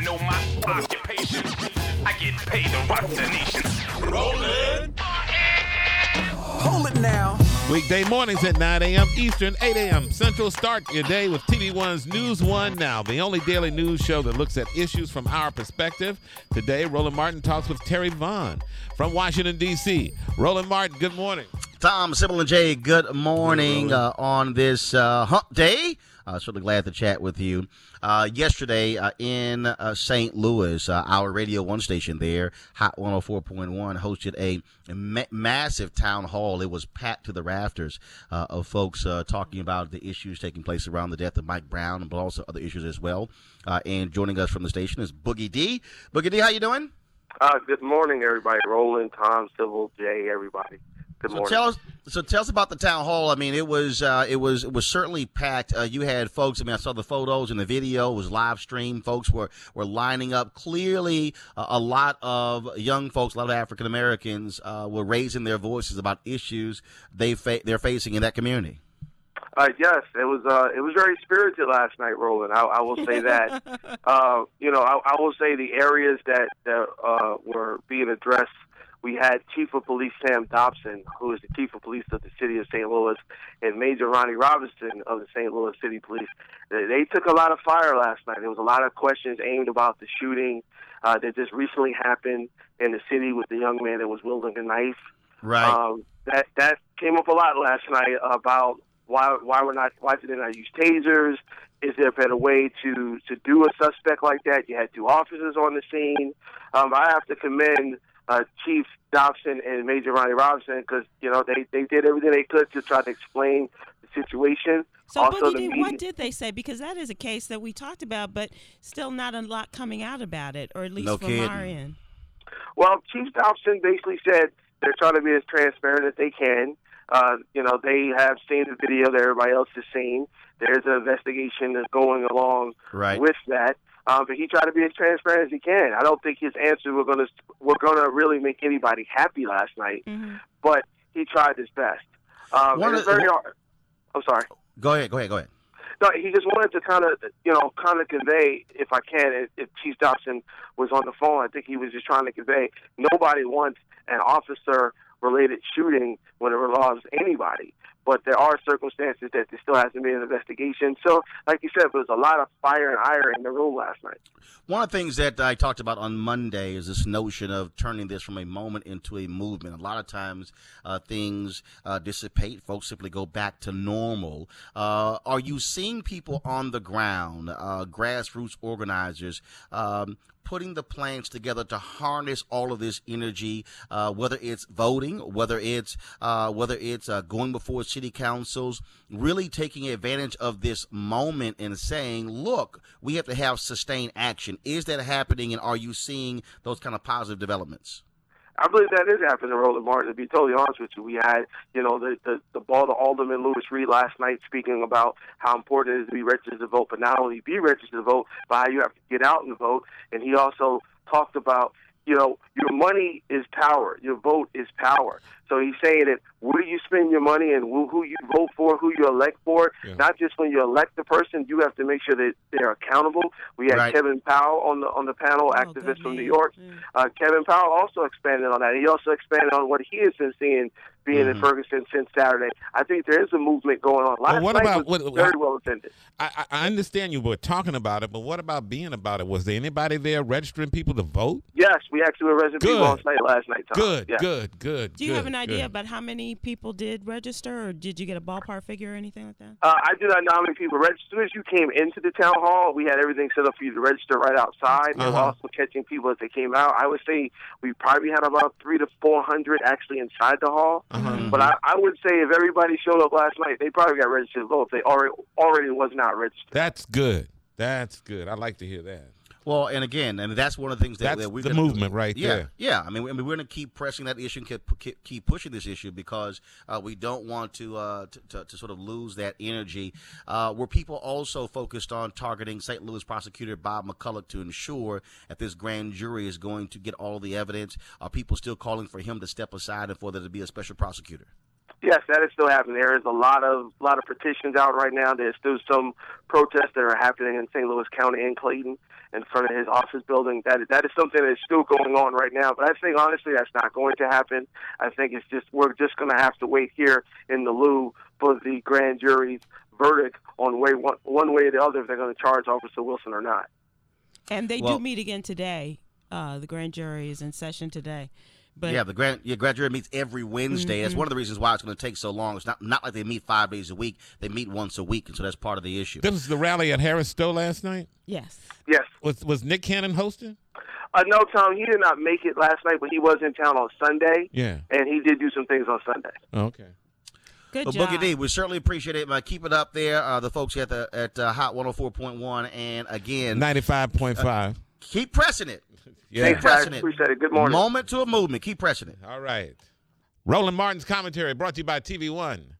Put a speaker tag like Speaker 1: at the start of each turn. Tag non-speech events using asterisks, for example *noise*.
Speaker 1: wanna know my occupation? I get paid to rock the nation. Rolling.
Speaker 2: Hold it now.
Speaker 3: Weekday mornings at 9 a.m. Eastern, 8 a.m. Central. Start your day with TV One's News One Now, the only daily news show that looks at issues from our perspective. Today, Roland Martin talks with Terry Vaughn from Washington, D.C. Roland Martin, good morning.
Speaker 4: Tom, Sybil, and Jay, good morning uh, on this uh, hump day. Uh, certainly glad to chat with you. Uh, yesterday uh, in uh, St. Louis, uh, our Radio 1 station there, Hot 104.1, hosted a ma- massive town hall. It was packed to the rafters uh, of folks uh, talking about the issues taking place around the death of Mike Brown, but also other issues as well. and joining us from the station is Boogie D. Boogie D, how you doing?
Speaker 5: good morning, everybody. Roland, Tom, Sybil, Jay, everybody. Good
Speaker 4: so
Speaker 5: morning.
Speaker 4: tell us, so tell us about the town hall. I mean, it was uh, it was it was certainly packed. Uh, you had folks. I mean, I saw the photos and the video. It was live stream. Folks were were lining up. Clearly, uh, a lot of young folks, a lot of African Americans, uh, were raising their voices about issues they fa- they're facing in that community.
Speaker 5: Uh, yes, it was. Uh, it was very spirited last night, Roland. I, I will say that. *laughs* uh, you know, I, I will say the areas that that uh, were being addressed we had Chief of Police Sam Dotson, who is the Chief of Police of the City of St. Louis, and Major Ronnie Robinson of the St. Louis City Police. They took a lot of fire last night. There was a lot of questions aimed about the shooting uh, that just recently happened in the city with the young man that was wielding a knife.
Speaker 4: Right.
Speaker 5: Um, that that came up a lot last night about why why we're not why did they not use tasers? Is there a better way to to do a suspect like that? You had two officers on the scene. Um, I have to commend uh, Chief Dotson and Major Ronnie Robinson because you know they they did everything they could to try to explain the situation.
Speaker 6: So, also, Boogie, what did they say? Because that is a case that we talked about, but still not a lot coming out about it, or at least
Speaker 4: no
Speaker 6: from
Speaker 4: kidding.
Speaker 6: our end.
Speaker 5: Well, Chief Dotson basically said they're trying to be as transparent as they can. Uh, you know, they have seen the video that everybody else has seen. There's an investigation that's going along
Speaker 4: right.
Speaker 5: with that. Um, but he tried to be as transparent as he can. I don't think his answers were going to were going to really make anybody happy last night,
Speaker 6: mm-hmm.
Speaker 5: but he tried his best. Um,
Speaker 4: One
Speaker 5: it's very hard. I'm sorry.
Speaker 4: Go ahead. Go ahead. Go ahead.
Speaker 5: No, he just wanted to kind of, you know, kind of convey, if I can, if, if Chief Dotson was on the phone, I think he was just trying to convey nobody wants an officer related shooting when it involves anybody. But there are circumstances that there still hasn't been an investigation. So, like you said, there was a lot of fire and ire in the room last night.
Speaker 4: One of the things that I talked about on Monday is this notion of turning this from a moment into a movement. A lot of times uh, things uh, dissipate, folks simply go back to normal. Uh, are you seeing people on the ground, uh, grassroots organizers, um, putting the plans together to harness all of this energy, uh, whether it's voting, whether it's uh, whether it's uh, going before city councils, really taking advantage of this moment and saying, "Look, we have to have sustained action." Is that happening, and are you seeing those kind of positive developments?
Speaker 5: I believe that is happening, in Roland Martin. To be totally honest with you, we had you know the the, the ball to Alderman Lewis Reed last night speaking about how important it is to be registered to vote, but not only be registered to vote, but how you have to get out and vote. And he also talked about you know your money is power, your vote is power. So he's saying that where you spend your money and who you vote for, who you elect for, yeah. not just when you elect the person, you have to make sure that they're accountable. We had
Speaker 4: right.
Speaker 5: Kevin Powell on the on the panel,
Speaker 6: oh,
Speaker 5: activist from New York. Mm. Uh, Kevin Powell also expanded on that. He also expanded on what he has been seeing being mm-hmm. in Ferguson since Saturday. I think there is a movement going on. Last
Speaker 3: well, what
Speaker 5: night
Speaker 3: about
Speaker 5: was
Speaker 3: what,
Speaker 5: very well attended.
Speaker 3: I, I understand you were talking about it, but what about being about it? Was there anybody there registering people to vote?
Speaker 5: Yes, we actually were registering
Speaker 3: good.
Speaker 5: people on site last night. Tom.
Speaker 3: Good,
Speaker 5: yeah.
Speaker 3: good, good.
Speaker 6: Do you
Speaker 3: good,
Speaker 6: have an idea
Speaker 3: good.
Speaker 6: about how many people did register, or did you get a ballpark figure or anything like that?
Speaker 5: Uh, I do not know how many people registered. As soon as you came into the town hall, we had everything set up for you to register right outside. Uh-huh. And we're also catching people as they came out. I would say we probably had about three to four hundred actually inside the hall.
Speaker 3: Uh-huh.
Speaker 5: But I, I would say if everybody showed up last night, they probably got registered to vote. If they already already was not registered.
Speaker 3: That's good. That's good. I like to hear that.
Speaker 4: Well, and again, and that's one of the things that,
Speaker 3: that's
Speaker 4: that we're
Speaker 3: the movement right
Speaker 4: yeah,
Speaker 3: there.
Speaker 4: Yeah, I mean, I mean, we're going to keep pressing that issue and keep, keep pushing this issue because uh, we don't want to, uh, to, to, to sort of lose that energy. Uh, were people also focused on targeting St. Louis prosecutor Bob McCulloch to ensure that this grand jury is going to get all the evidence? Are people still calling for him to step aside and for there to be a special prosecutor?
Speaker 5: Yes, that is still happening. There is a lot of lot of petitions out right now. There's still some protests that are happening in St. Louis County and Clayton in front of his office building. That that is something that's still going on right now. But I think honestly, that's not going to happen. I think it's just we're just going to have to wait here in the Lou for the grand jury's verdict on way one, one way or the other if they're going to charge Officer Wilson or not.
Speaker 6: And they
Speaker 4: Well-
Speaker 6: do meet again today. Uh, the grand jury is in session today. But
Speaker 4: yeah, the grand your graduate meets every Wednesday. That's one of the reasons why it's going to take so long. It's not not like they meet five days a week. They meet once a week, and so that's part of the issue.
Speaker 3: This was the rally at Harris Stowe last night.
Speaker 6: yes.
Speaker 5: Yes.
Speaker 3: Was was Nick Cannon hosting?
Speaker 5: Uh, no, Tom, he did not make it last night, but he was in town on Sunday,
Speaker 3: Yeah.
Speaker 5: and he did do some things on Sunday.
Speaker 3: Okay.
Speaker 6: Good
Speaker 4: Well,
Speaker 6: job.
Speaker 4: Boogie D, we certainly appreciate it. Uh, keep it up there, uh, the folks at the at uh, Hot 104.1, and again,
Speaker 3: Ninety five point five.
Speaker 4: keep pressing it. *laughs*
Speaker 3: Yeah.
Speaker 5: Thanks, guys.
Speaker 4: pressing it.
Speaker 5: Appreciate it. Good morning.
Speaker 4: Moment to a movement. Keep pressing it.
Speaker 3: All right. Roland Martin's commentary brought to you by TV One.